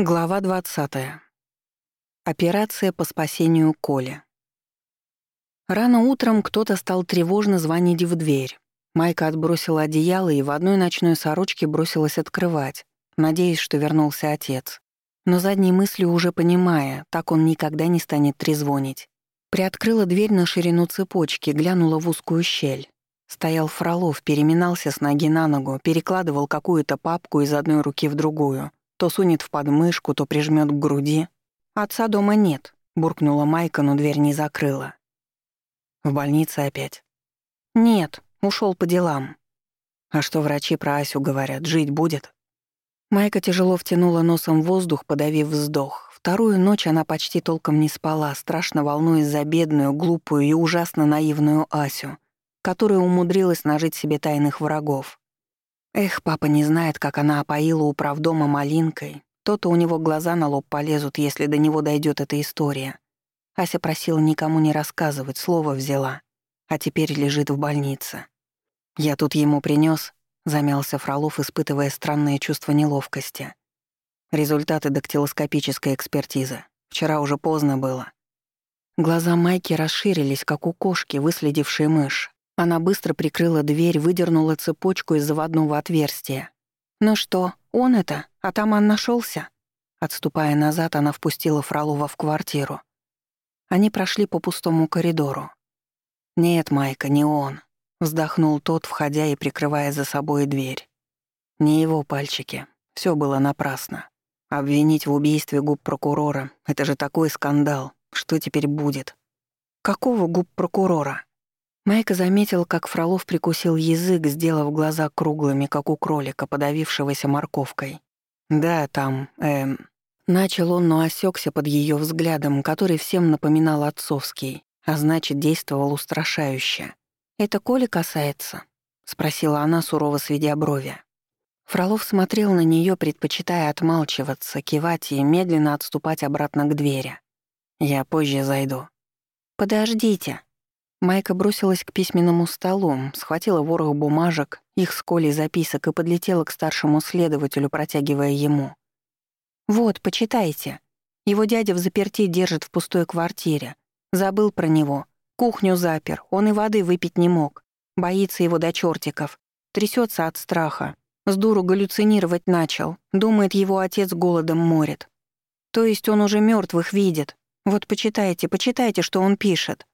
Глава 20. Операция по спасению Коли. Рано утром кто-то стал тревожно звонить в дверь. Майка отбросила одеяло и в одной ночной сорочке бросилась открывать, надеясь, что вернулся отец. Но задней мыслью уже понимая, так он никогда не станет трезвонить. Приоткрыла дверь на ширину цепочки, глянула в узкую щель. Стоял Фролов, переминался с ноги на ногу, перекладывал какую-то папку из одной руки в другую — то сунет в подмышку, то прижмет к груди. «Отца дома нет», — буркнула Майка, но дверь не закрыла. «В больнице опять?» «Нет, ушел по делам». «А что врачи про Асю говорят, жить будет?» Майка тяжело втянула носом воздух, подавив вздох. Вторую ночь она почти толком не спала, страшно волнуясь за бедную, глупую и ужасно наивную Асю, которая умудрилась нажить себе тайных врагов. Эх, папа не знает, как она опоила управдома малинкой. То-то у него глаза на лоб полезут, если до него дойдет эта история. Ася просила никому не рассказывать, слово взяла. А теперь лежит в больнице. Я тут ему принес, замялся Фролов, испытывая странное чувство неловкости. Результаты дактилоскопической экспертизы. Вчера уже поздно было. Глаза Майки расширились, как у кошки, выследившей мышь. Она быстро прикрыла дверь, выдернула цепочку из заводного отверстия. «Ну что, он это? Атаман нашелся? Отступая назад, она впустила Фролова в квартиру. Они прошли по пустому коридору. «Нет, Майка, не он», — вздохнул тот, входя и прикрывая за собой дверь. «Не его пальчики. Все было напрасно. Обвинить в убийстве губ прокурора — это же такой скандал. Что теперь будет?» «Какого губ прокурора?» Майка заметил, как Фролов прикусил язык, сделав глаза круглыми, как у кролика, подавившегося морковкой. «Да, там, эм...» Начал он, но осекся под ее взглядом, который всем напоминал отцовский, а значит, действовал устрашающе. «Это Коли касается?» — спросила она, сурово сведя брови. Фролов смотрел на нее, предпочитая отмалчиваться, кивать и медленно отступать обратно к двери. «Я позже зайду». «Подождите», Майка бросилась к письменному столу, схватила ворох бумажек, их с Колей записок и подлетела к старшему следователю, протягивая ему. «Вот, почитайте. Его дядя в заперти держит в пустой квартире. Забыл про него. Кухню запер, он и воды выпить не мог. Боится его до чертиков. Трясется от страха. С дуру галлюцинировать начал. Думает, его отец голодом морит. То есть он уже мертвых видит. Вот почитайте, почитайте, что он пишет.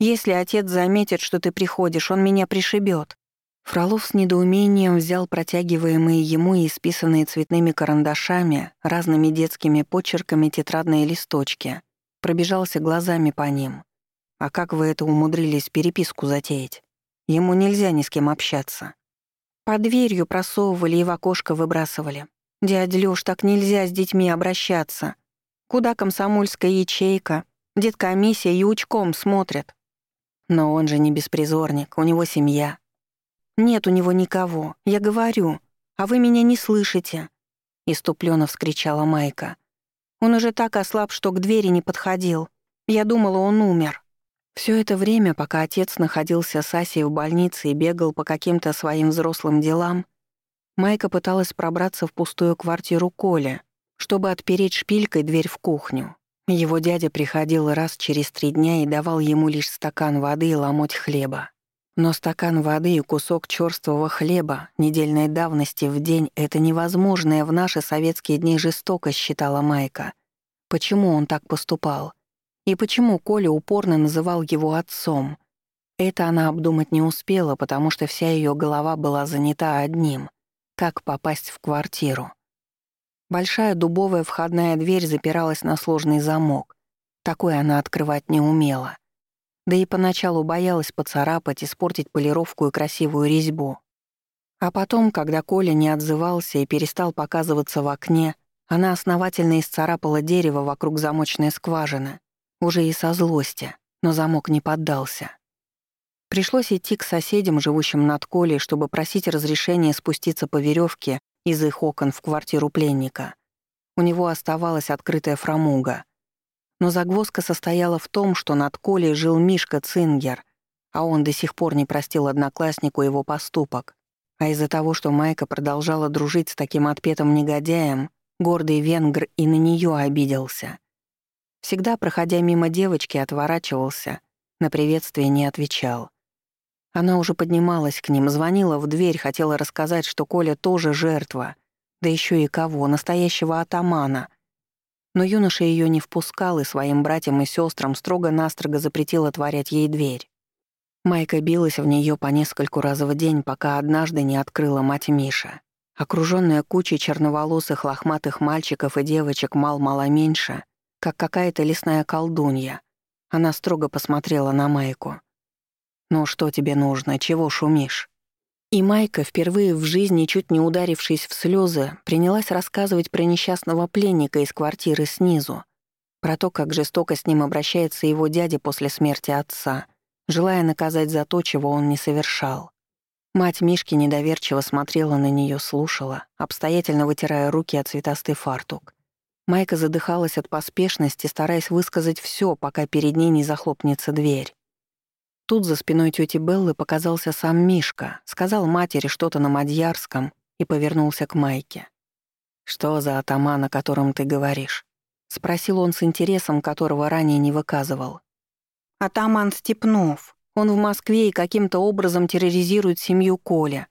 Если отец заметит, что ты приходишь, он меня пришибет. Фролов с недоумением взял протягиваемые ему и исписанные цветными карандашами, разными детскими почерками тетрадные листочки, пробежался глазами по ним. А как вы это умудрились переписку затеять? Ему нельзя ни с кем общаться. Под дверью просовывали и в окошко выбрасывали. «Дядь Лёш, так нельзя с детьми обращаться. Куда комсомольская ячейка? Деткомиссия ячком смотрят. Но он же не беспризорник, у него семья. Нет у него никого, я говорю, а вы меня не слышите. Иступленно вскричала Майка. Он уже так ослаб, что к двери не подходил. Я думала, он умер. Все это время, пока отец находился с Асей в больнице и бегал по каким-то своим взрослым делам, Майка пыталась пробраться в пустую квартиру Коля, чтобы отпереть шпилькой дверь в кухню. Его дядя приходил раз через три дня и давал ему лишь стакан воды и ломоть хлеба. Но стакан воды и кусок черствого хлеба недельной давности в день — это невозможное в наши советские дни жестоко, считала Майка. Почему он так поступал? И почему Коля упорно называл его отцом? Это она обдумать не успела, потому что вся ее голова была занята одним — как попасть в квартиру. Большая дубовая входная дверь запиралась на сложный замок. Такой она открывать не умела. Да и поначалу боялась поцарапать, испортить полировку и красивую резьбу. А потом, когда Коля не отзывался и перестал показываться в окне, она основательно исцарапала дерево вокруг замочной скважины, уже и со злости, но замок не поддался. Пришлось идти к соседям, живущим над Колей, чтобы просить разрешения спуститься по веревке из их окон в квартиру пленника. У него оставалась открытая фрамуга. Но загвоздка состояла в том, что над Колей жил Мишка Цингер, а он до сих пор не простил однокласснику его поступок. А из-за того, что Майка продолжала дружить с таким отпетым негодяем, Гордый венгр и на нее обиделся. Всегда, проходя мимо девочки, отворачивался, на приветствие не отвечал. Она уже поднималась к ним, звонила в дверь, хотела рассказать, что Коля тоже жертва. Да еще и кого, настоящего атамана. Но юноша ее не впускал и своим братьям и сестрам строго-настрого запретил отворять ей дверь. Майка билась в нее по нескольку раз в день, пока однажды не открыла мать Миша. Окруженная кучей черноволосых лохматых мальчиков и девочек мал-мало меньше, как какая-то лесная колдунья, она строго посмотрела на Майку. «Ну что тебе нужно? Чего шумишь?» И Майка, впервые в жизни чуть не ударившись в слезы, принялась рассказывать про несчастного пленника из квартиры снизу, про то, как жестоко с ним обращается его дядя после смерти отца — желая наказать за то, чего он не совершал. Мать Мишки недоверчиво смотрела на нее, слушала, обстоятельно вытирая руки от цветастый фартук. Майка задыхалась от поспешности, стараясь высказать все, пока перед ней не захлопнется дверь. Тут за спиной тети Беллы показался сам Мишка, сказал матери что-то на мадьярском и повернулся к Майке. «Что за атаман, о котором ты говоришь?» — спросил он с интересом, которого ранее не выказывал. Атаман Степнов. Он в Москве и каким-то образом терроризирует семью Коля.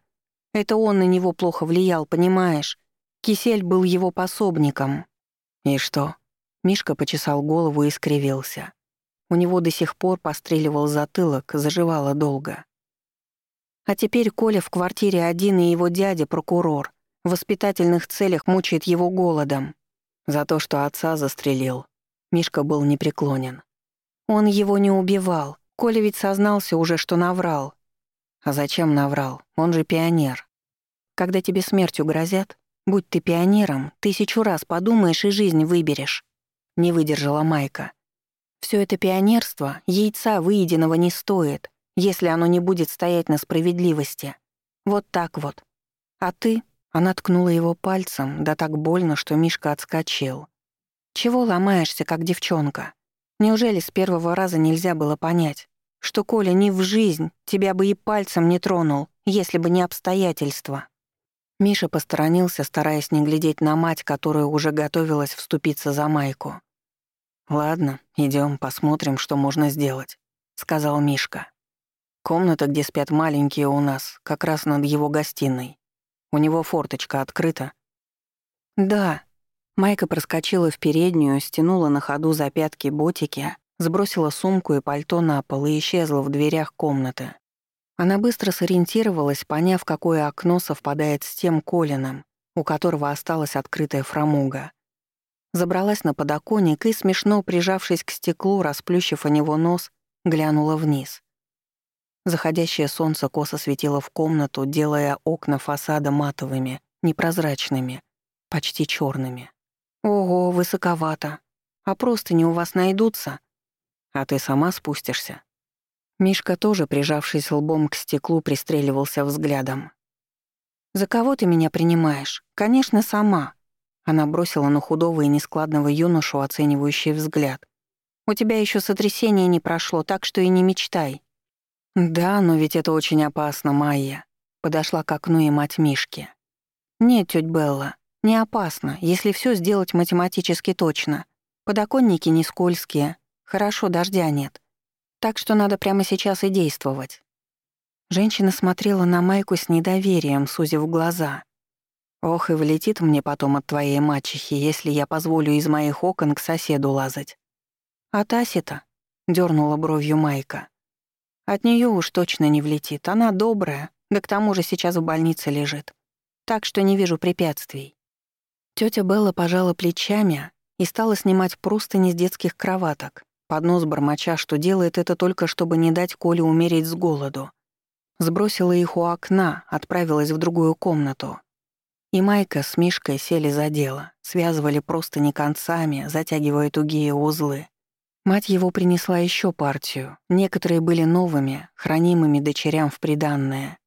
Это он на него плохо влиял, понимаешь? Кисель был его пособником. И что? Мишка почесал голову и скривился. У него до сих пор постреливал затылок, заживало долго. А теперь Коля в квартире один, и его дядя, прокурор, в воспитательных целях мучает его голодом. За то, что отца застрелил. Мишка был непреклонен. Он его не убивал. Коля ведь сознался уже, что наврал. А зачем наврал? Он же пионер. Когда тебе смертью грозят, будь ты пионером, тысячу раз подумаешь и жизнь выберешь. Не выдержала Майка. Все это пионерство яйца выеденного не стоит, если оно не будет стоять на справедливости. Вот так вот. А ты? Она ткнула его пальцем, да так больно, что Мишка отскочил. Чего ломаешься, как девчонка? Неужели с первого раза нельзя было понять, что Коля ни в жизнь тебя бы и пальцем не тронул, если бы не обстоятельства? Миша посторонился, стараясь не глядеть на мать, которая уже готовилась вступиться за Майку. «Ладно, идем, посмотрим, что можно сделать», — сказал Мишка. «Комната, где спят маленькие у нас, как раз над его гостиной. У него форточка открыта». «Да», Майка проскочила в переднюю, стянула на ходу за пятки ботики, сбросила сумку и пальто на пол и исчезла в дверях комнаты. Она быстро сориентировалась, поняв, какое окно совпадает с тем Колином, у которого осталась открытая фрамуга. Забралась на подоконник и, смешно прижавшись к стеклу, расплющив о него нос, глянула вниз. Заходящее солнце косо светило в комнату, делая окна фасада матовыми, непрозрачными, почти черными. «Ого, высоковато. А просто не у вас найдутся?» «А ты сама спустишься?» Мишка тоже, прижавшись лбом к стеклу, пристреливался взглядом. «За кого ты меня принимаешь? Конечно, сама». Она бросила на худого и нескладного юношу оценивающий взгляд. «У тебя еще сотрясение не прошло, так что и не мечтай». «Да, но ведь это очень опасно, Майя», — подошла к окну и мать Мишки. «Нет, тёть Белла, не опасно, если все сделать математически точно. Подоконники не скользкие, хорошо, дождя нет. Так что надо прямо сейчас и действовать. Женщина смотрела на Майку с недоверием, сузив глаза. «Ох, и влетит мне потом от твоей мачехи, если я позволю из моих окон к соседу лазать». «А Таси-то?» — дернула бровью Майка. «От нее уж точно не влетит, она добрая, да к тому же сейчас в больнице лежит. Так что не вижу препятствий». Тётя Белла пожала плечами и стала снимать простыни с детских кроваток, под нос бормоча, что делает это только, чтобы не дать Коле умереть с голоду. Сбросила их у окна, отправилась в другую комнату. И Майка с Мишкой сели за дело, связывали простыни концами, затягивая тугие узлы. Мать его принесла еще партию. Некоторые были новыми, хранимыми дочерям в приданное.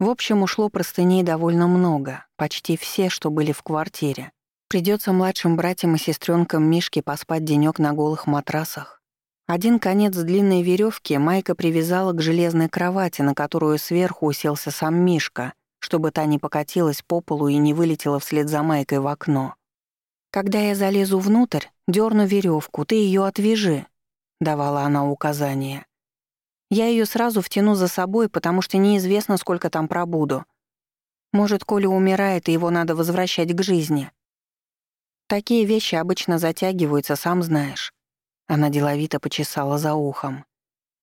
В общем, ушло простыней довольно много, почти все, что были в квартире. Придется младшим братьям и сестренкам Мишки поспать денек на голых матрасах. Один конец длинной веревки Майка привязала к железной кровати, на которую сверху уселся сам Мишка, чтобы та не покатилась по полу и не вылетела вслед за Майкой в окно. Когда я залезу внутрь, дерну веревку, ты ее отвяжи», — давала она указания. «Я ее сразу втяну за собой, потому что неизвестно, сколько там пробуду. Может, Коля умирает, и его надо возвращать к жизни. Такие вещи обычно затягиваются, сам знаешь». Она деловито почесала за ухом.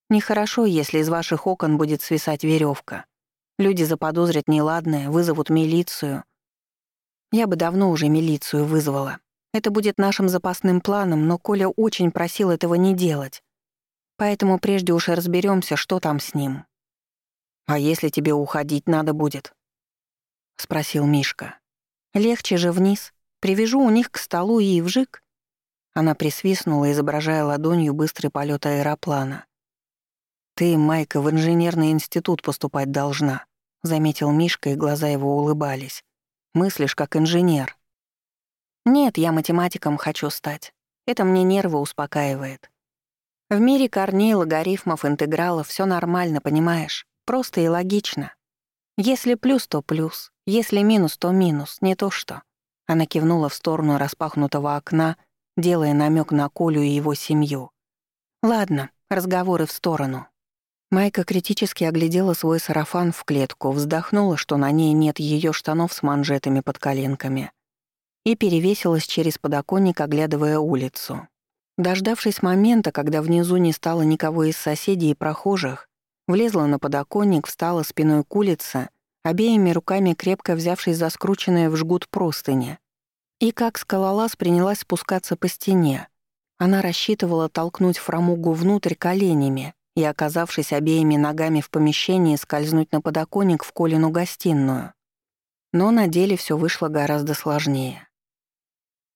«Нехорошо, если из ваших окон будет свисать веревка. Люди заподозрят неладное, вызовут милицию. Я бы давно уже милицию вызвала. Это будет нашим запасным планом, но Коля очень просил этого не делать. Поэтому прежде уж разберемся, что там с ним. «А если тебе уходить надо будет?» — спросил Мишка. «Легче же вниз. Привяжу у них к столу и вжик». Она присвистнула, изображая ладонью быстрый полет аэроплана. «Ты, Майка, в инженерный институт поступать должна», — заметил Мишка, и глаза его улыбались. «Мыслишь, как инженер». «Нет, я математиком хочу стать. Это мне нервы успокаивает. В мире корней, логарифмов, интегралов все нормально, понимаешь? Просто и логично. Если плюс, то плюс. Если минус, то минус. Не то что». Она кивнула в сторону распахнутого окна, делая намек на Колю и его семью. «Ладно, разговоры в сторону. Майка критически оглядела свой сарафан в клетку, вздохнула, что на ней нет ее штанов с манжетами под коленками, и перевесилась через подоконник, оглядывая улицу. Дождавшись момента, когда внизу не стало никого из соседей и прохожих, влезла на подоконник, встала спиной к улице, обеими руками крепко взявшись за скрученное в жгут простыни. И как скалолаз принялась спускаться по стене. Она рассчитывала толкнуть фрамугу внутрь коленями, и, оказавшись обеими ногами в помещении, скользнуть на подоконник в Колину гостиную. Но на деле все вышло гораздо сложнее.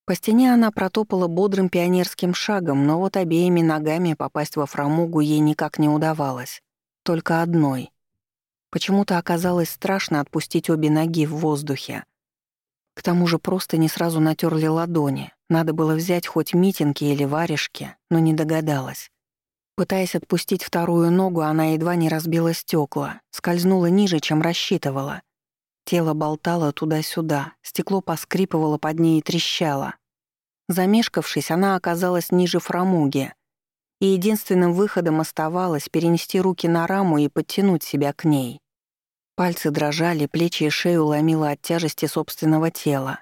По стене она протопала бодрым пионерским шагом, но вот обеими ногами попасть во фрамугу ей никак не удавалось. Только одной. Почему-то оказалось страшно отпустить обе ноги в воздухе. К тому же просто не сразу натерли ладони. Надо было взять хоть митинги или варежки, но не догадалась. Пытаясь отпустить вторую ногу, она едва не разбила стекла, скользнула ниже, чем рассчитывала. Тело болтало туда-сюда, стекло поскрипывало под ней и трещало. Замешкавшись, она оказалась ниже фрамуги, и единственным выходом оставалось перенести руки на раму и подтянуть себя к ней. Пальцы дрожали, плечи и шею ломило от тяжести собственного тела.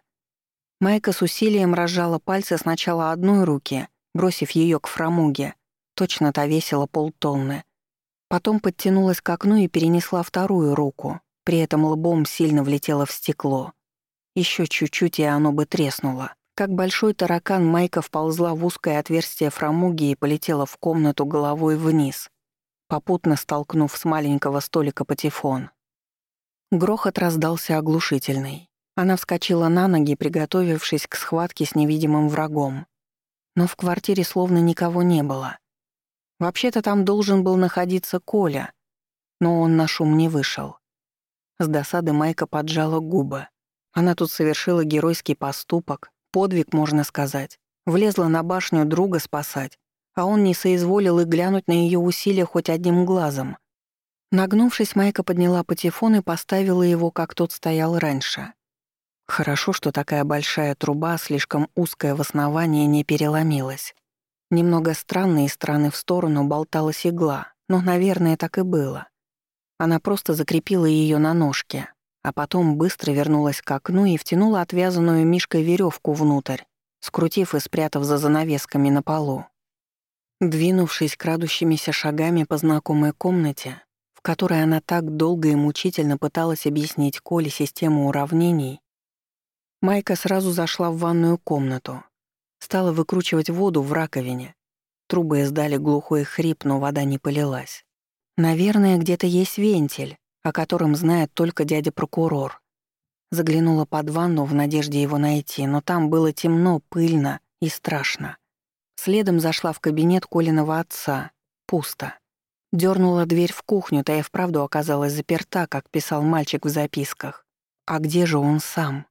Майка с усилием разжала пальцы сначала одной руки, бросив ее к фрамуге, Точно та весила полтонны. Потом подтянулась к окну и перенесла вторую руку, при этом лбом сильно влетела в стекло. Еще чуть-чуть, и оно бы треснуло. Как большой таракан, Майка вползла в узкое отверстие фрамуги и полетела в комнату головой вниз, попутно столкнув с маленького столика патефон. Грохот раздался оглушительный. Она вскочила на ноги, приготовившись к схватке с невидимым врагом. Но в квартире словно никого не было. Вообще-то там должен был находиться Коля, но он на шум не вышел. С досады Майка поджала губы. Она тут совершила геройский поступок, подвиг, можно сказать. Влезла на башню друга спасать, а он не соизволил и глянуть на ее усилия хоть одним глазом. Нагнувшись, Майка подняла патефон и поставила его, как тот стоял раньше. Хорошо, что такая большая труба, слишком узкая в основании, не переломилась. Немного странно из стороны в сторону болталась игла, но, наверное, так и было. Она просто закрепила ее на ножке, а потом быстро вернулась к окну и втянула отвязанную мишкой веревку внутрь, скрутив и спрятав за занавесками на полу. Двинувшись крадущимися шагами по знакомой комнате, в которой она так долго и мучительно пыталась объяснить Коле систему уравнений, Майка сразу зашла в ванную комнату, Стала выкручивать воду в раковине. Трубы издали глухой хрип, но вода не полилась. Наверное, где-то есть вентиль, о котором знает только дядя-прокурор. Заглянула под ванну в надежде его найти, но там было темно, пыльно и страшно. Следом зашла в кабинет Колиного отца. Пусто. Дёрнула дверь в кухню, та и вправду оказалась заперта, как писал мальчик в записках. А где же он сам?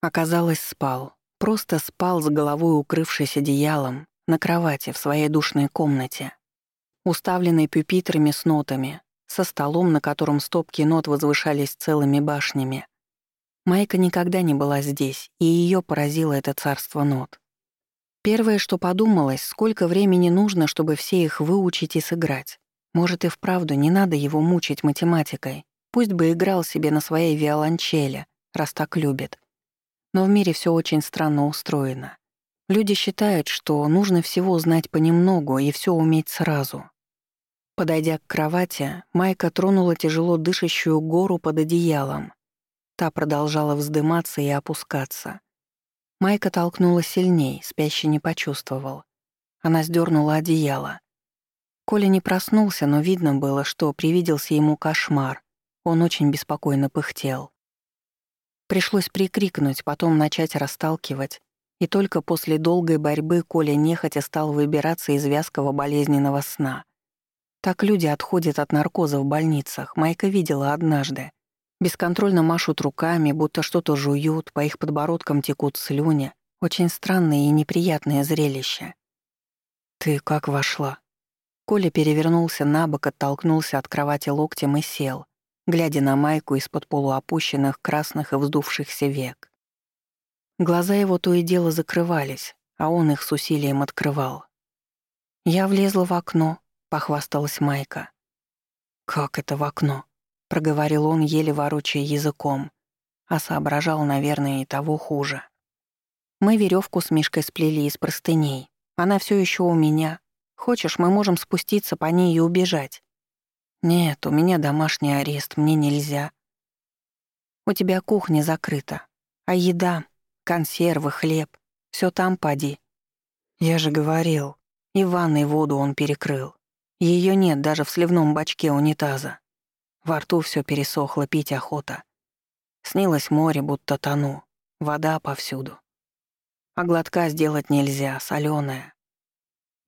Оказалось, спал. Просто спал с головой, укрывшись одеялом, на кровати в своей душной комнате, уставленной пюпитрами с нотами, со столом, на котором стопки нот возвышались целыми башнями. Майка никогда не была здесь, и ее поразило это царство нот. Первое, что подумалось, сколько времени нужно, чтобы все их выучить и сыграть. Может, и вправду не надо его мучить математикой. Пусть бы играл себе на своей виолончели, раз так любит. Но в мире все очень странно устроено. Люди считают, что нужно всего знать понемногу и все уметь сразу. Подойдя к кровати, Майка тронула тяжело дышащую гору под одеялом Та продолжала вздыматься и опускаться. Майка толкнула сильней, спящий не почувствовал. Она сдернула одеяло. Коля не проснулся, но видно было, что привиделся ему кошмар. Он очень беспокойно пыхтел. Пришлось прикрикнуть, потом начать расталкивать, и только после долгой борьбы Коля нехотя стал выбираться из вязкого болезненного сна. Так люди отходят от наркоза в больницах, Майка видела однажды. Бесконтрольно машут руками, будто что-то жуют, по их подбородкам текут слюни. Очень странное и неприятное зрелище. «Ты как вошла?» Коля перевернулся на бок, оттолкнулся от кровати локтем и сел, глядя на майку из-под полуопущенных красных и вздувшихся век. Глаза его то и дело закрывались, а он их с усилием открывал. «Я влезла в окно», — похвасталась Майка. «Как это в окно?» — проговорил он, еле ворочая языком, а соображал, наверное, и того хуже. Мы веревку с Мишкой сплели из простыней. Она все еще у меня. Хочешь, мы можем спуститься по ней и убежать. Нет, у меня домашний арест, мне нельзя. У тебя кухня закрыта. А еда, консервы, хлеб — все там поди. Я же говорил. И в ванной воду он перекрыл. Ее нет даже в сливном бачке унитаза. Во рту все пересохло, пить охота. Снилось море, будто тону. Вода повсюду. А глотка сделать нельзя, соленая.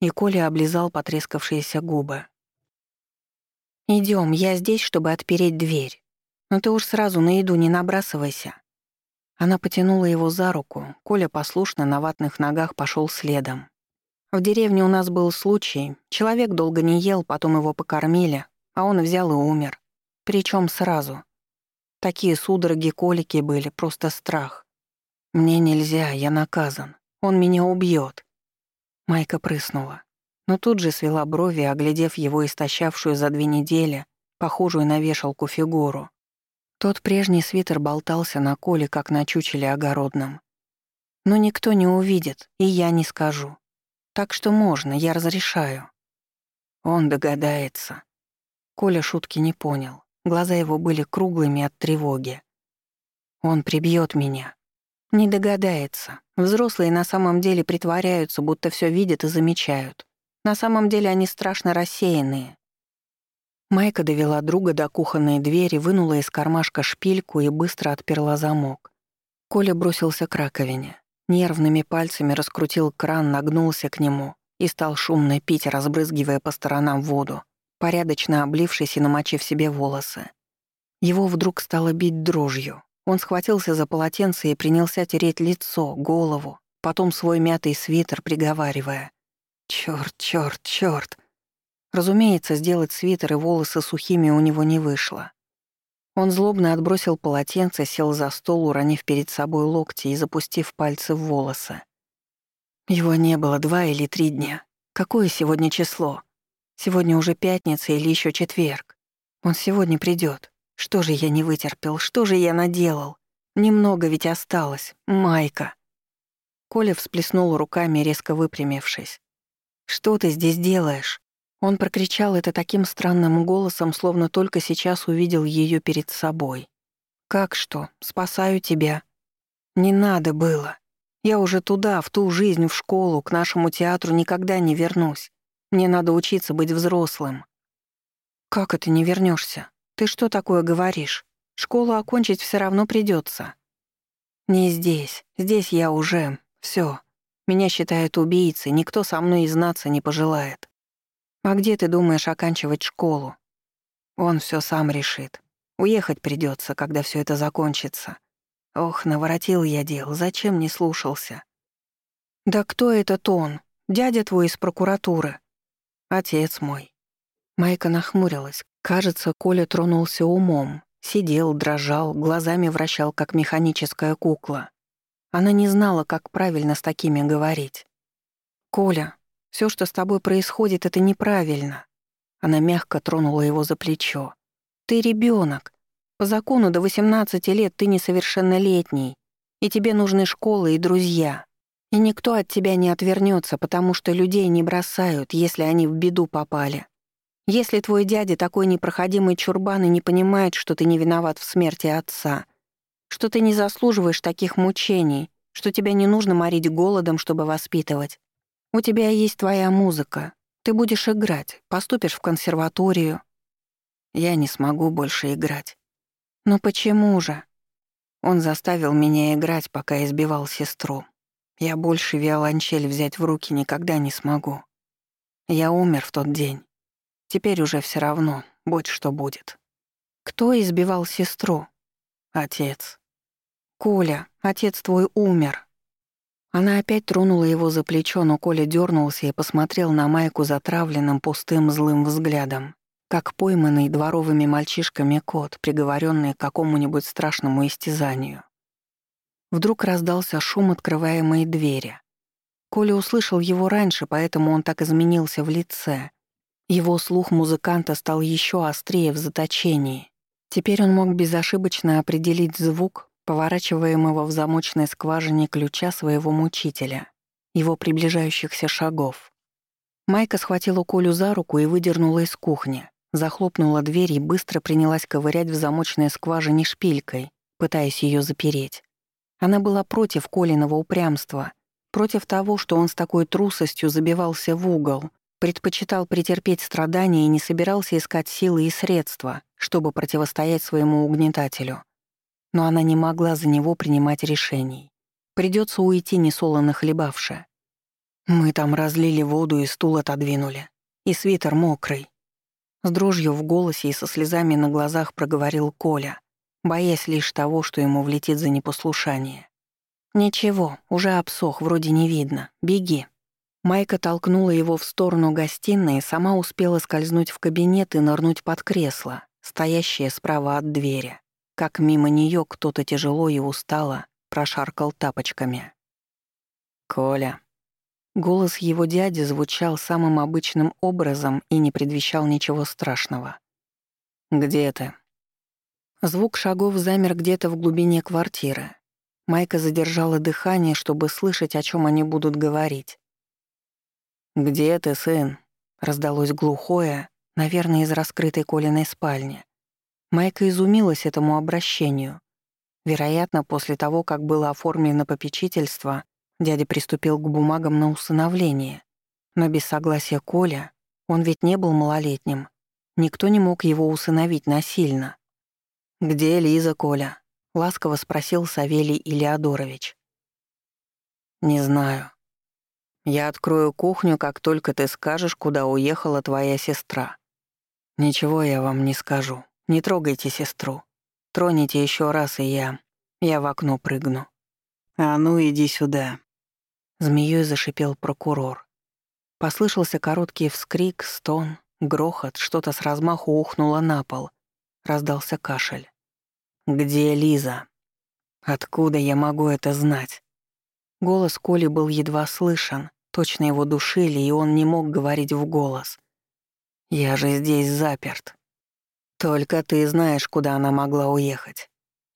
И Коля облизал потрескавшиеся губы. Идем, я здесь, чтобы отпереть дверь. Но ты уж сразу на еду не набрасывайся». Она потянула его за руку. Коля послушно на ватных ногах пошел следом. В деревне у нас был случай. Человек долго не ел, потом его покормили, а он взял и умер. Причем сразу. Такие судороги, колики были, просто страх. Мне нельзя, я наказан. Он меня убьет. Майка прыснула. Но тут же свела брови, оглядев его истощавшую за две недели, похожую на вешалку фигуру. Тот прежний свитер болтался на коле, как на чучеле огородном. Но никто не увидит, и я не скажу. Так что можно, я разрешаю. Он догадается. Коля шутки не понял. Глаза его были круглыми от тревоги. «Он прибьет меня». Не догадается. Взрослые на самом деле притворяются, будто все видят и замечают. На самом деле они страшно рассеянные. Майка довела друга до кухонной двери, вынула из кармашка шпильку и быстро отперла замок. Коля бросился к раковине. Нервными пальцами раскрутил кран, нагнулся к нему и стал шумно пить, разбрызгивая по сторонам воду порядочно облившись и намочив себе волосы. Его вдруг стало бить дрожью. Он схватился за полотенце и принялся тереть лицо, голову, потом свой мятый свитер, приговаривая. «Чёрт, чёрт, чёрт!» Разумеется, сделать свитер и волосы сухими у него не вышло. Он злобно отбросил полотенце, сел за стол, уронив перед собой локти и запустив пальцы в волосы. Его не было два или три дня. Какое сегодня число? Сегодня уже пятница или еще четверг. Он сегодня придет. Что же я не вытерпел? Что же я наделал? Немного ведь осталось. Майка. Коля всплеснул руками, резко выпрямившись. «Что ты здесь делаешь?» Он прокричал это таким странным голосом, словно только сейчас увидел ее перед собой. «Как что? Спасаю тебя». «Не надо было. Я уже туда, в ту жизнь, в школу, к нашему театру никогда не вернусь. Мне надо учиться быть взрослым. Как это не вернешься? Ты что такое говоришь? Школу окончить все равно придется. Не здесь. Здесь я уже. Все. Меня считают убийцей, никто со мной и не пожелает. А где ты думаешь оканчивать школу? Он все сам решит. Уехать придется, когда все это закончится. Ох, наворотил я дел, зачем не слушался? Да кто этот он? Дядя твой из прокуратуры. Отец мой. Майка нахмурилась. Кажется, Коля тронулся умом. Сидел, дрожал, глазами вращал, как механическая кукла. Она не знала, как правильно с такими говорить. «Коля, все, что с тобой происходит, это неправильно». Она мягко тронула его за плечо. «Ты ребенок. По закону до 18 лет ты несовершеннолетний, и тебе нужны школы и друзья. И никто от тебя не отвернется, потому что людей не бросают, если они в беду попали. Если твой дядя такой непроходимый чурбан и не понимает, что ты не виноват в смерти отца, что ты не заслуживаешь таких мучений, что тебя не нужно морить голодом, чтобы воспитывать. У тебя есть твоя музыка. Ты будешь играть, поступишь в консерваторию. Я не смогу больше играть. Но почему же? Он заставил меня играть, пока избивал сестру. Я больше виолончель взять в руки никогда не смогу. Я умер в тот день. Теперь уже все равно, будь что будет. Кто избивал сестру? Отец. Коля, отец твой умер. Она опять тронула его за плечо, но Коля дернулся и посмотрел на Майку затравленным, пустым, злым взглядом, как пойманный дворовыми мальчишками кот, приговоренный к какому-нибудь страшному истязанию. Вдруг раздался шум открываемой двери. Коля услышал его раньше, поэтому он так изменился в лице. Его слух музыканта стал еще острее в заточении. Теперь он мог безошибочно определить звук поворачиваемого в замочной скважине ключа своего мучителя, его приближающихся шагов. Майка схватила Колю за руку и выдернула из кухни, захлопнула дверь и быстро принялась ковырять в замочной скважине шпилькой, пытаясь ее запереть. Она была против Колиного упрямства, против того, что он с такой трусостью забивался в угол, предпочитал претерпеть страдания и не собирался искать силы и средства, чтобы противостоять своему угнетателю. Но она не могла за него принимать решений. Придется уйти, несолоно хлебавши. Мы там разлили воду и стул отодвинули. И свитер мокрый. С дрожью в голосе и со слезами на глазах проговорил Коля, боясь лишь того, что ему влетит за непослушание. «Ничего, уже обсох, вроде не видно. Беги». Майка толкнула его в сторону гостиной сама успела скользнуть в кабинет и нырнуть под кресло, стоящее справа от двери, как мимо нее кто-то тяжело и устало прошаркал тапочками. «Коля». Голос его дяди звучал самым обычным образом и не предвещал ничего страшного. «Где ты?» Звук шагов замер где-то в глубине квартиры. Майка задержала дыхание, чтобы слышать, о чем они будут говорить. «Где ты, сын?» — раздалось глухое, наверное, из раскрытой Колиной спальни. Майка изумилась этому обращению. Вероятно, после того, как было оформлено попечительство, дядя приступил к бумагам на усыновление. Но без согласия Коля, он ведь не был малолетним, никто не мог его усыновить насильно. «Где Лиза, Коля?» — ласково спросил Савелий Илиадорович. «Не знаю. Я открою кухню, как только ты скажешь, куда уехала твоя сестра. Ничего я вам не скажу. Не трогайте сестру. Троните еще раз, и я... Я в окно прыгну. А ну, иди сюда». Змеей зашипел прокурор. Послышался короткий вскрик, стон, грохот, что-то с размаху ухнуло на пол — Раздался кашель. «Где Лиза? Откуда я могу это знать?» Голос Коли был едва слышен, точно его душили, и он не мог говорить в голос. «Я же здесь заперт. Только ты знаешь, куда она могла уехать.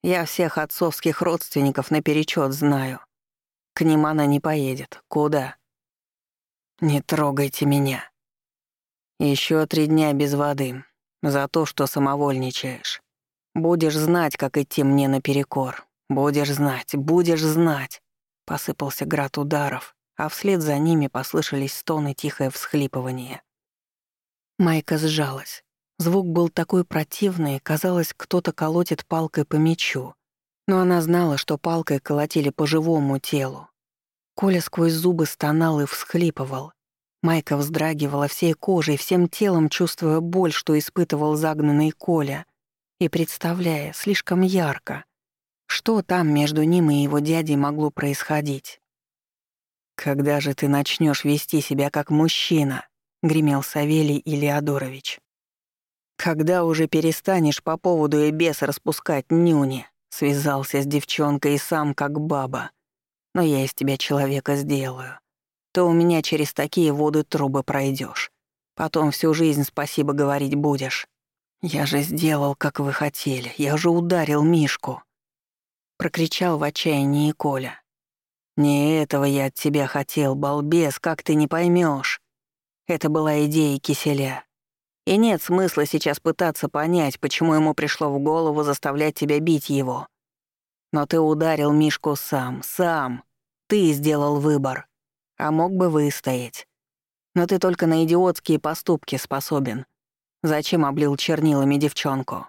Я всех отцовских родственников наперечет знаю. К ним она не поедет. Куда?» «Не трогайте меня. Еще три дня без воды. За то, что самовольничаешь. Будешь знать, как идти мне наперекор. Будешь знать, будешь знать. Посыпался град ударов, а вслед за ними послышались стоны тихое всхлипывание. Майка сжалась. Звук был такой противный, казалось, кто-то колотит палкой по мячу. Но она знала, что палкой колотили по живому телу. Коля сквозь зубы стонал и всхлипывал, Майка вздрагивала всей кожей, всем телом чувствуя боль, что испытывал загнанный Коля, и представляя слишком ярко, что там между ним и его дядей могло происходить. «Когда же ты начнешь вести себя как мужчина?» — гремел Савелий Илиадорович. Когда уже перестанешь по поводу и без распускать нюни? Связался с девчонкой и сам как баба. Но я из тебя человека сделаю. То у меня через такие воды трубы пройдешь. Потом всю жизнь спасибо говорить будешь. Я же сделал, как вы хотели. Я же ударил Мишку. Прокричал в отчаянии Коля. Не этого я от тебя хотел, балбес, как ты не поймешь. Это была идея киселя. И нет смысла сейчас пытаться понять, почему ему пришло в голову заставлять тебя бить его. Но ты ударил Мишку сам, сам. Ты сделал выбор. А мог бы выстоять. Но ты только на идиотские поступки способен. Зачем облил чернилами девчонку?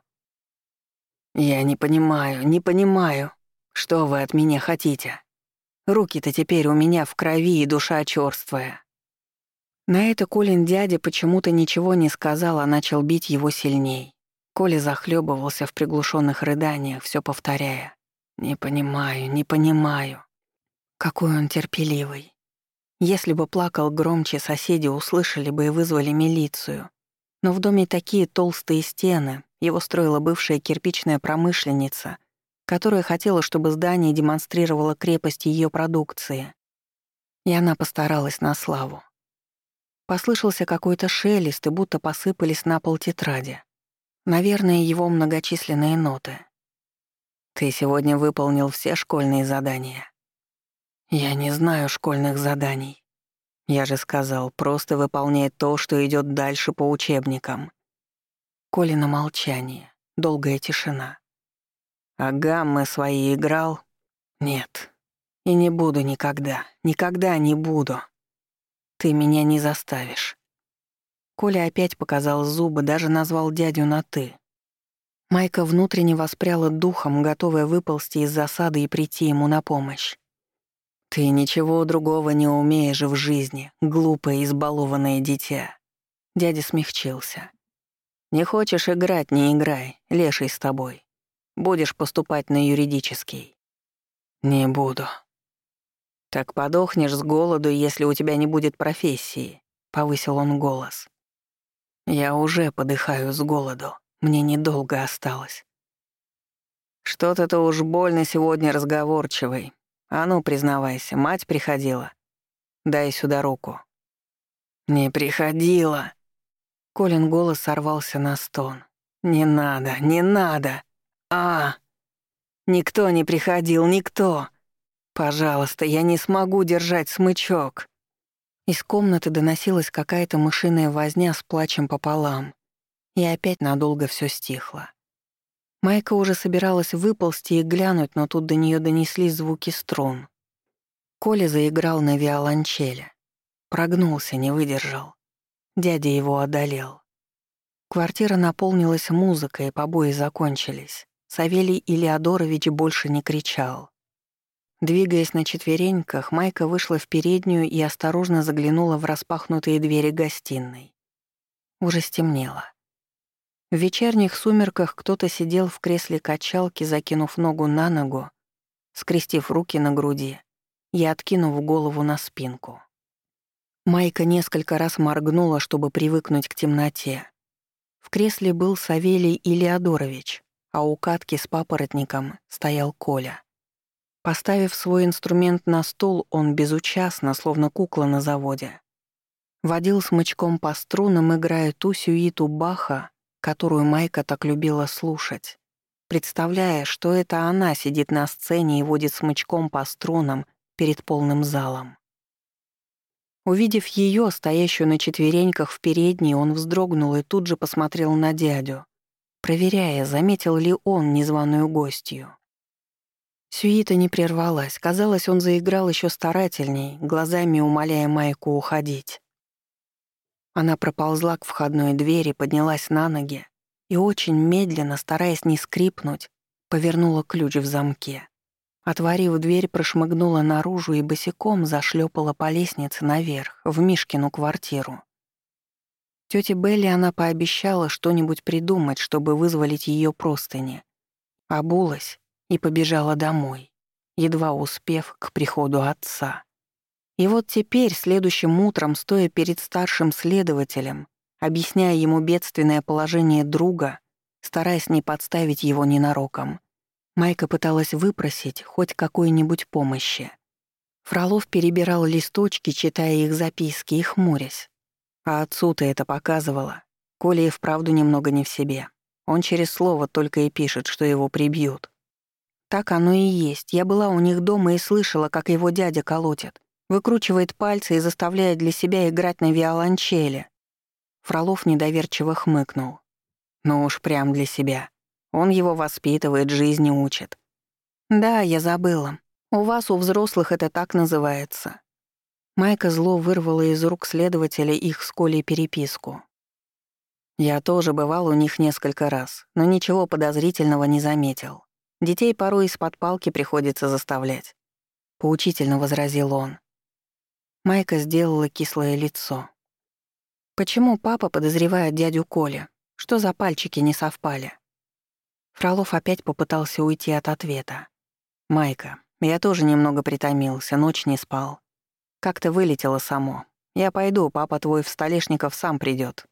Я не понимаю, не понимаю, что вы от меня хотите. Руки-то теперь у меня в крови и душа чёрствая. На это Колин дядя почему-то ничего не сказал, а начал бить его сильней. Коля захлебывался в приглушенных рыданиях, все повторяя. «Не понимаю, не понимаю». Какой он терпеливый. Если бы плакал громче, соседи услышали бы и вызвали милицию. Но в доме такие толстые стены, его строила бывшая кирпичная промышленница, которая хотела, чтобы здание демонстрировало крепость ее продукции. И она постаралась на славу. Послышался какой-то шелест, и будто посыпались на пол тетради. Наверное, его многочисленные ноты. «Ты сегодня выполнил все школьные задания?» «Я не знаю школьных заданий. Я же сказал, просто выполняй то, что идет дальше по учебникам». Колина молчание, долгая тишина. «А гаммы свои играл?» «Нет. И не буду никогда. Никогда не буду». Ты меня не заставишь. Коля опять показал зубы, даже назвал дядю на «ты». Майка внутренне воспряла духом, готовая выползти из засады и прийти ему на помощь. «Ты ничего другого не умеешь в жизни, глупое избалованное дитя». Дядя смягчился. «Не хочешь играть — не играй, леший с тобой. Будешь поступать на юридический». «Не буду», «Так подохнешь с голоду, если у тебя не будет профессии», — повысил он голос. «Я уже подыхаю с голоду. Мне недолго осталось». «Что-то ты уж больно сегодня разговорчивый. А ну, признавайся, мать приходила? Дай сюда руку». «Не приходила». Колин голос сорвался на стон. «Не надо, не надо! А! Никто не приходил, никто!» «Пожалуйста, я не смогу держать смычок». Из комнаты доносилась какая-то мышиная возня с плачем пополам. И опять надолго все стихло. Майка уже собиралась выползти и глянуть, но тут до нее донеслись звуки струн. Коля заиграл на виолончели. Прогнулся, не выдержал. Дядя его одолел. Квартира наполнилась музыкой, побои закончились. Савелий Илиадорович больше не кричал. Двигаясь на четвереньках, Майка вышла в переднюю и осторожно заглянула в распахнутые двери гостиной. Уже стемнело. В вечерних сумерках кто-то сидел в кресле качалки, закинув ногу на ногу, скрестив руки на груди и откинув голову на спинку. Майка несколько раз моргнула, чтобы привыкнуть к темноте. В кресле был Савелий Илиадорович, а у катки с папоротником стоял Коля. Поставив свой инструмент на стол, он безучастно, словно кукла на заводе, водил смычком по струнам, играя ту сюиту Баха, которую Майка так любила слушать, представляя, что это она сидит на сцене и водит смычком по струнам перед полным залом. Увидев ее, стоящую на четвереньках в передней, он вздрогнул и тут же посмотрел на дядю, проверяя, заметил ли он незваную гостью. Сюита не прервалась. Казалось, он заиграл еще старательней, глазами умоляя Майку уходить. Она проползла к входной двери, поднялась на ноги и очень медленно, стараясь не скрипнуть, повернула ключ в замке. Отворив дверь, прошмыгнула наружу и босиком зашлепала по лестнице наверх, в Мишкину квартиру. Тёте Белли она пообещала что-нибудь придумать, чтобы вызволить ее простыни. Обулась и побежала домой, едва успев к приходу отца. И вот теперь, следующим утром, стоя перед старшим следователем, объясняя ему бедственное положение друга, стараясь не подставить его ненароком. Майка пыталась выпросить хоть какой-нибудь помощи. Фролов перебирал листочки, читая их записки и хмурясь. А отцу ты это показывала. Коля и вправду немного не в себе. Он через слово только и пишет, что его прибьют. Так оно и есть. Я была у них дома и слышала, как его дядя колотит. Выкручивает пальцы и заставляет для себя играть на виолончели. Фролов недоверчиво хмыкнул. Ну уж прям для себя. Он его воспитывает, жизни учит. Да, я забыла. У вас, у взрослых, это так называется. Майка зло вырвала из рук следователя их с Колей переписку. Я тоже бывал у них несколько раз, но ничего подозрительного не заметил. Детей порой из-под палки приходится заставлять. Поучительно возразил он. Майка сделала кислое лицо. Почему папа подозревает дядю Коля? Что за пальчики не совпали? Фролов опять попытался уйти от ответа. «Майка, я тоже немного притомился, ночь не спал. Как-то вылетело само. Я пойду, папа твой в Столешников сам придет.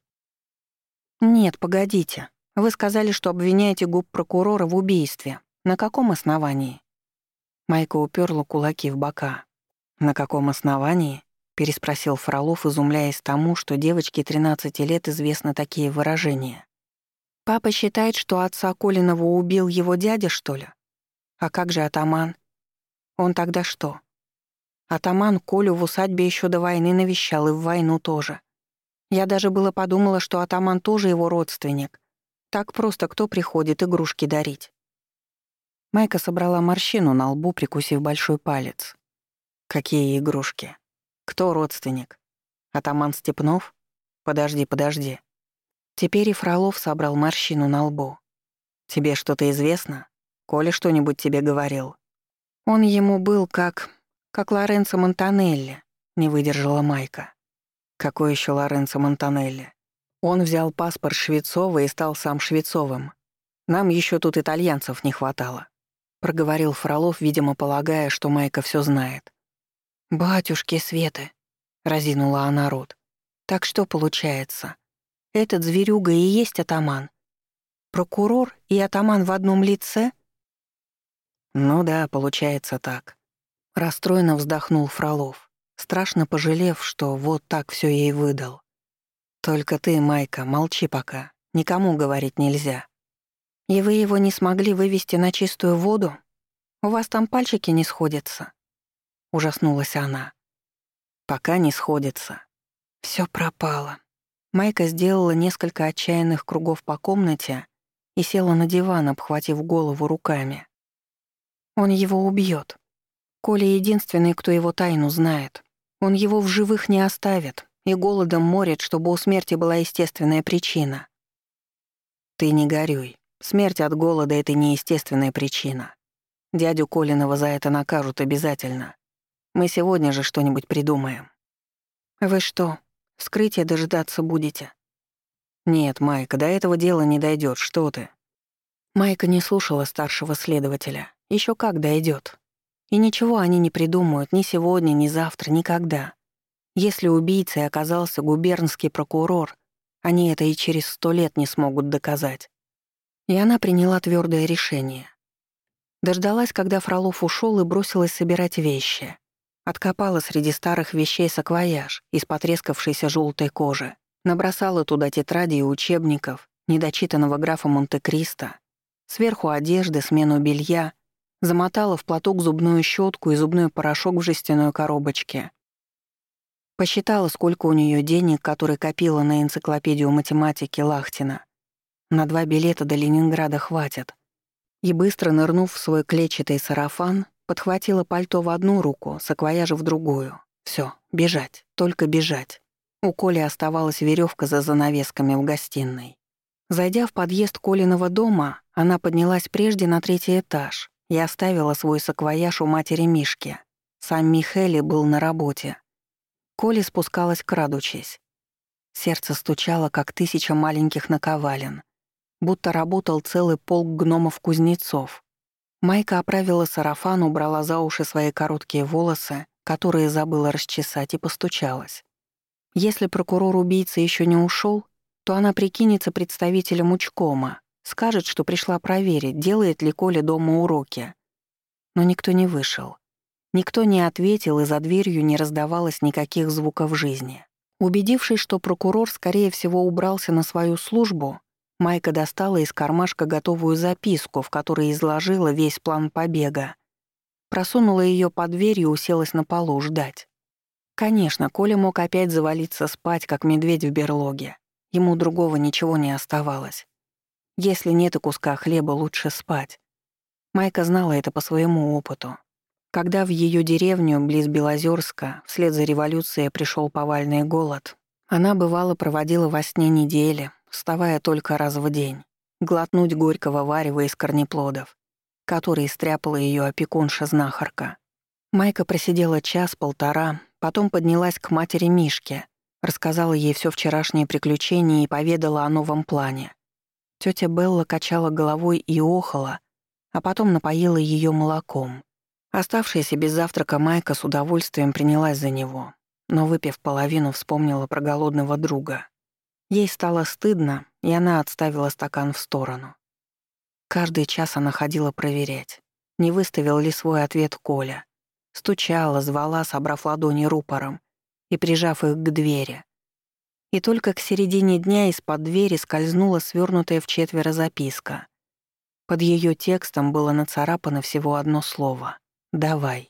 «Нет, погодите. Вы сказали, что обвиняете губ прокурора в убийстве. На каком основании?» Майка уперла кулаки в бока. «На каком основании?» — переспросил Фролов, изумляясь тому, что девочке 13 лет известны такие выражения. «Папа считает, что отца Колинова убил его дядя, что ли? А как же атаман? Он тогда что? Атаман Колю в усадьбе еще до войны навещал и в войну тоже. Я даже было подумала, что атаман тоже его родственник. Так просто кто приходит игрушки дарить?» Майка собрала морщину на лбу, прикусив большой палец. «Какие игрушки?» Кто родственник? Атаман Степнов? Подожди, подожди. Теперь и Фролов собрал морщину на лбу. Тебе что-то известно? Коля что-нибудь тебе говорил? Он ему был как... как Лоренцо Монтанелли, не выдержала Майка. Какой еще Лоренцо Монтанелли? Он взял паспорт Швецова и стал сам Швецовым. Нам еще тут итальянцев не хватало. Проговорил Фролов, видимо, полагая, что Майка все знает. «Батюшки Светы!» — разинула она рот. «Так что получается? Этот зверюга и есть атаман? Прокурор и атаман в одном лице?» «Ну да, получается так», — расстроенно вздохнул Фролов, страшно пожалев, что вот так все ей выдал. «Только ты, Майка, молчи пока, никому говорить нельзя. И вы его не смогли вывести на чистую воду? У вас там пальчики не сходятся?» — ужаснулась она. «Пока не сходится. Все пропало». Майка сделала несколько отчаянных кругов по комнате и села на диван, обхватив голову руками. «Он его убьет. Коля единственный, кто его тайну знает. Он его в живых не оставит и голодом морит, чтобы у смерти была естественная причина». «Ты не горюй. Смерть от голода — это неестественная причина. Дядю Колинова за это накажут обязательно. Мы сегодня же что-нибудь придумаем». «Вы что, вскрытия дожидаться будете?» «Нет, Майка, до этого дела не дойдет. что ты». Майка не слушала старшего следователя. Еще как дойдет. И ничего они не придумают ни сегодня, ни завтра, никогда. Если убийцей оказался губернский прокурор, они это и через сто лет не смогут доказать. И она приняла твердое решение. Дождалась, когда Фролов ушел и бросилась собирать вещи. Откопала среди старых вещей саквояж из потрескавшейся желтой кожи, набросала туда тетради и учебников, недочитанного графа Монте-Кристо, сверху одежды, смену белья, замотала в платок зубную щетку и зубной порошок в жестяной коробочке. Посчитала, сколько у нее денег, которые копила на энциклопедию математики Лахтина. На два билета до Ленинграда хватит. И быстро нырнув в свой клетчатый сарафан, Подхватила пальто в одну руку, саквояжа в другую. Все, бежать, только бежать. У Коли оставалась веревка за занавесками в гостиной. Зайдя в подъезд Колиного дома, она поднялась прежде на третий этаж и оставила свой саквояж у матери Мишки. Сам Михели был на работе. Коля спускалась крадучись. Сердце стучало, как тысяча маленьких наковален, будто работал целый полк гномов-кузнецов. Майка оправила сарафан, убрала за уши свои короткие волосы, которые забыла расчесать, и постучалась. Если прокурор убийцы еще не ушел, то она прикинется представителем учкома, скажет, что пришла проверить, делает ли Коля дома уроки. Но никто не вышел. Никто не ответил, и за дверью не раздавалось никаких звуков жизни. Убедившись, что прокурор, скорее всего, убрался на свою службу, Майка достала из кармашка готовую записку, в которой изложила весь план побега. Просунула ее под дверь и уселась на полу ждать. Конечно, Коля мог опять завалиться спать, как медведь в берлоге. Ему другого ничего не оставалось. Если нет и куска хлеба, лучше спать. Майка знала это по своему опыту. Когда в ее деревню, близ Белозерска, вслед за революцией пришел повальный голод, она бывало проводила во сне недели, вставая только раз в день, глотнуть горького варева из корнеплодов, который стряпала ее опекунша-знахарка. Майка просидела час-полтора, потом поднялась к матери Мишке, рассказала ей все вчерашнее приключение и поведала о новом плане. Тетя Белла качала головой и охала, а потом напоила ее молоком. Оставшаяся без завтрака Майка с удовольствием принялась за него, но, выпив половину, вспомнила про голодного друга. Ей стало стыдно, и она отставила стакан в сторону. Каждый час она ходила проверять, не выставил ли свой ответ Коля. Стучала, звала, собрав ладони рупором и прижав их к двери. И только к середине дня из-под двери скользнула свернутая в четверо записка. Под ее текстом было нацарапано всего одно слово «Давай».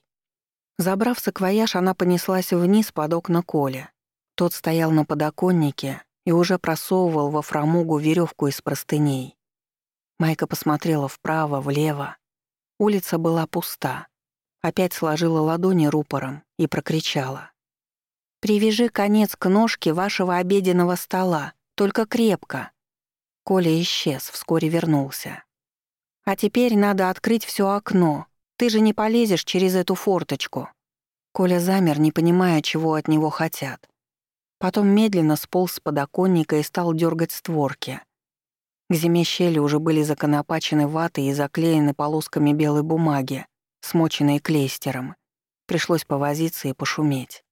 Забрав саквояж, она понеслась вниз под окна Коля. Тот стоял на подоконнике и уже просовывал во фрамугу веревку из простыней. Майка посмотрела вправо, влево. Улица была пуста. Опять сложила ладони рупором и прокричала. «Привяжи конец к ножке вашего обеденного стола, только крепко». Коля исчез, вскоре вернулся. «А теперь надо открыть все окно, ты же не полезешь через эту форточку». Коля замер, не понимая, чего от него хотят. Потом медленно сполз с подоконника и стал дергать створки. К зиме щели уже были законопачены ватой и заклеены полосками белой бумаги, смоченные клейстером. Пришлось повозиться и пошуметь.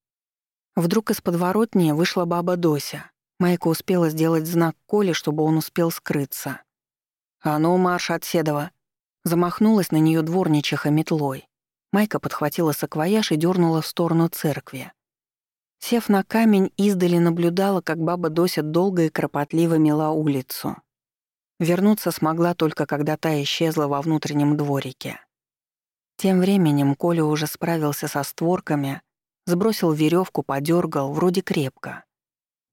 Вдруг из подворотни вышла баба Дося. Майка успела сделать знак Коле, чтобы он успел скрыться. «А ну, марш от Седова!» Замахнулась на нее дворничиха метлой. Майка подхватила саквояж и дернула в сторону церкви. Сев на камень, издали наблюдала, как баба Дося долго и кропотливо мела улицу. Вернуться смогла только, когда та исчезла во внутреннем дворике. Тем временем Коля уже справился со створками, сбросил веревку, подергал, вроде крепко.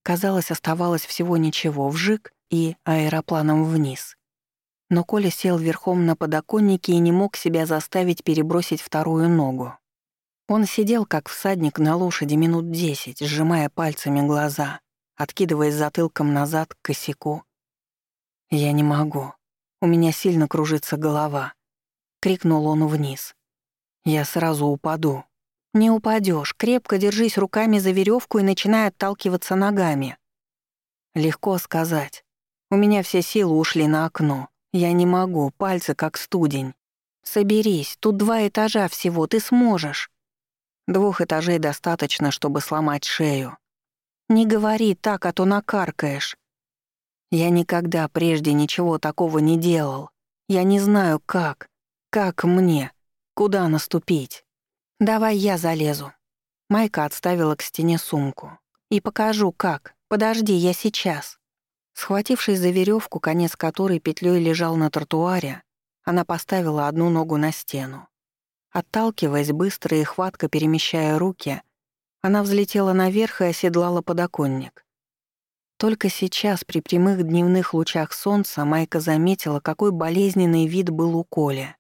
Казалось, оставалось всего ничего, вжик и аэропланом вниз. Но Коля сел верхом на подоконнике и не мог себя заставить перебросить вторую ногу. Он сидел, как всадник на лошади минут десять, сжимая пальцами глаза, откидываясь затылком назад к косяку. «Я не могу. У меня сильно кружится голова», — крикнул он вниз. «Я сразу упаду». «Не упадешь. Крепко держись руками за веревку и начинай отталкиваться ногами». Легко сказать. У меня все силы ушли на окно. Я не могу, пальцы как студень. Соберись, тут два этажа всего, ты сможешь. Двух этажей достаточно, чтобы сломать шею. Не говори так, а то накаркаешь. Я никогда прежде ничего такого не делал. Я не знаю, как. Как мне. Куда наступить. Давай я залезу. Майка отставила к стене сумку. И покажу, как. Подожди, я сейчас. Схватившись за веревку, конец которой петлей лежал на тротуаре, она поставила одну ногу на стену. Отталкиваясь быстро и хватко перемещая руки, она взлетела наверх и оседлала подоконник. Только сейчас, при прямых дневных лучах солнца, Майка заметила, какой болезненный вид был у Коли.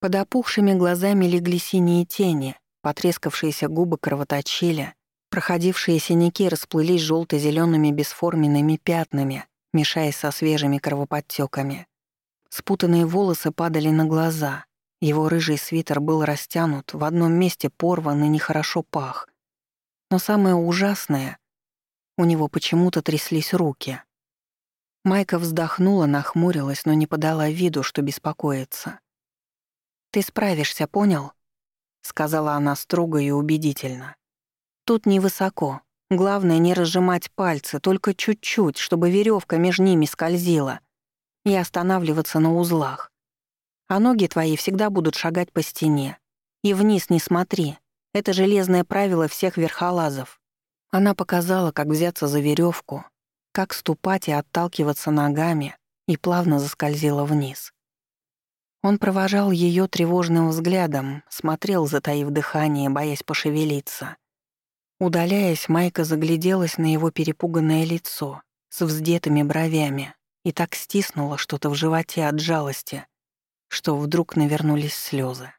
Под опухшими глазами легли синие тени, потрескавшиеся губы кровоточили, проходившие синяки расплылись желто зелеными бесформенными пятнами, мешаясь со свежими кровоподтеками. Спутанные волосы падали на глаза. Его рыжий свитер был растянут, в одном месте порван и нехорошо пах. Но самое ужасное — у него почему-то тряслись руки. Майка вздохнула, нахмурилась, но не подала виду, что беспокоится. «Ты справишься, понял?» — сказала она строго и убедительно. «Тут невысоко. Главное не разжимать пальцы, только чуть-чуть, чтобы веревка между ними скользила, и останавливаться на узлах. А ноги твои всегда будут шагать по стене. И вниз не смотри. Это железное правило всех верхолазов. Она показала, как взяться за веревку, как ступать и отталкиваться ногами, и плавно заскользила вниз. Он провожал ее тревожным взглядом, смотрел, затаив дыхание, боясь пошевелиться. Удаляясь, Майка загляделась на его перепуганное лицо с вздетыми бровями и так стиснула что-то в животе от жалости, что вдруг навернулись слезы.